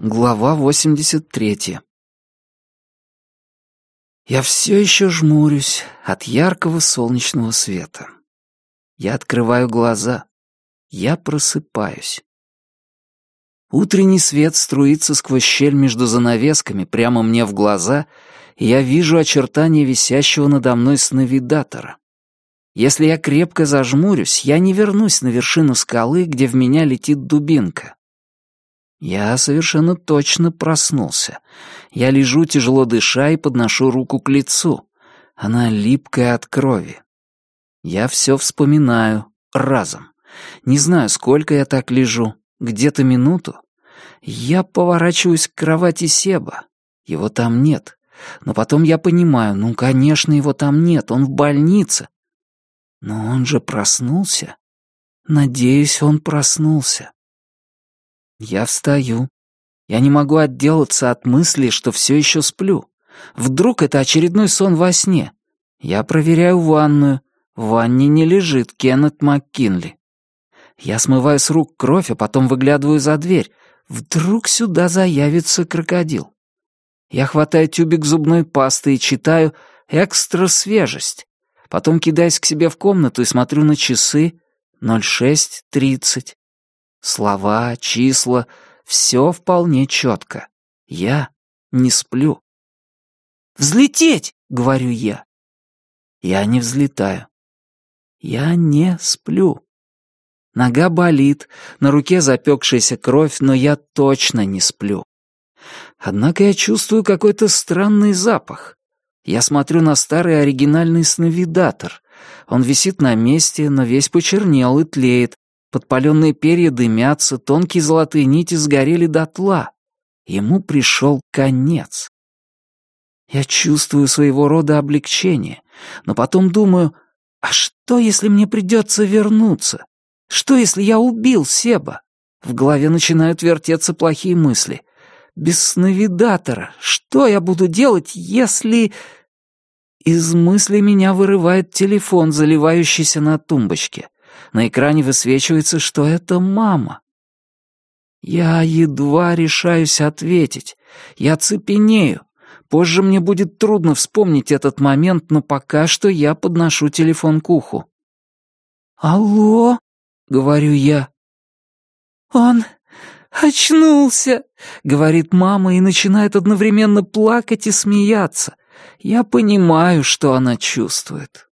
Глава 83. Я все еще жмурюсь от яркого солнечного света. Я открываю глаза. Я просыпаюсь. Утренний свет струится сквозь щель между занавесками прямо мне в глаза, и я вижу очертания висящего надо мной сновидатора. Если я крепко зажмурюсь, я не вернусь на вершину скалы, где в меня летит дубинка. Я совершенно точно проснулся. Я лежу, тяжело дыша, и подношу руку к лицу. Она липкая от крови. Я все вспоминаю разом. Не знаю, сколько я так лежу. Где-то минуту. Я поворачиваюсь к кровати Себа. Его там нет. Но потом я понимаю, ну, конечно, его там нет, он в больнице. Но он же проснулся. Надеюсь, он проснулся. Я встаю. Я не могу отделаться от мысли, что все еще сплю. Вдруг это очередной сон во сне. Я проверяю ванную. В ванне не лежит Кеннет МакКинли. Я смываю с рук кровь, а потом выглядываю за дверь. Вдруг сюда заявится крокодил. Я хватаю тюбик зубной пасты и читаю «Экстра свежесть». Потом кидаюсь к себе в комнату и смотрю на часы 06.30. Слова, числа — все вполне четко. Я не сплю. «Взлететь!» — говорю я. Я не взлетаю. Я не сплю. Нога болит, на руке запекшаяся кровь, но я точно не сплю. Однако я чувствую какой-то странный запах. Я смотрю на старый оригинальный сновидатор. Он висит на месте, но весь почернел и тлеет, Подпаленные перья дымятся, тонкие золотые нити сгорели дотла. Ему пришел конец. Я чувствую своего рода облегчение, но потом думаю, а что, если мне придется вернуться? Что, если я убил Себа? В голове начинают вертеться плохие мысли. Без сновидатора. Что я буду делать, если... Из мысли меня вырывает телефон, заливающийся на тумбочке. На экране высвечивается, что это мама. Я едва решаюсь ответить. Я цепенею. Позже мне будет трудно вспомнить этот момент, но пока что я подношу телефон к уху. «Алло?» — говорю я. «Он очнулся!» — говорит мама и начинает одновременно плакать и смеяться. Я понимаю, что она чувствует.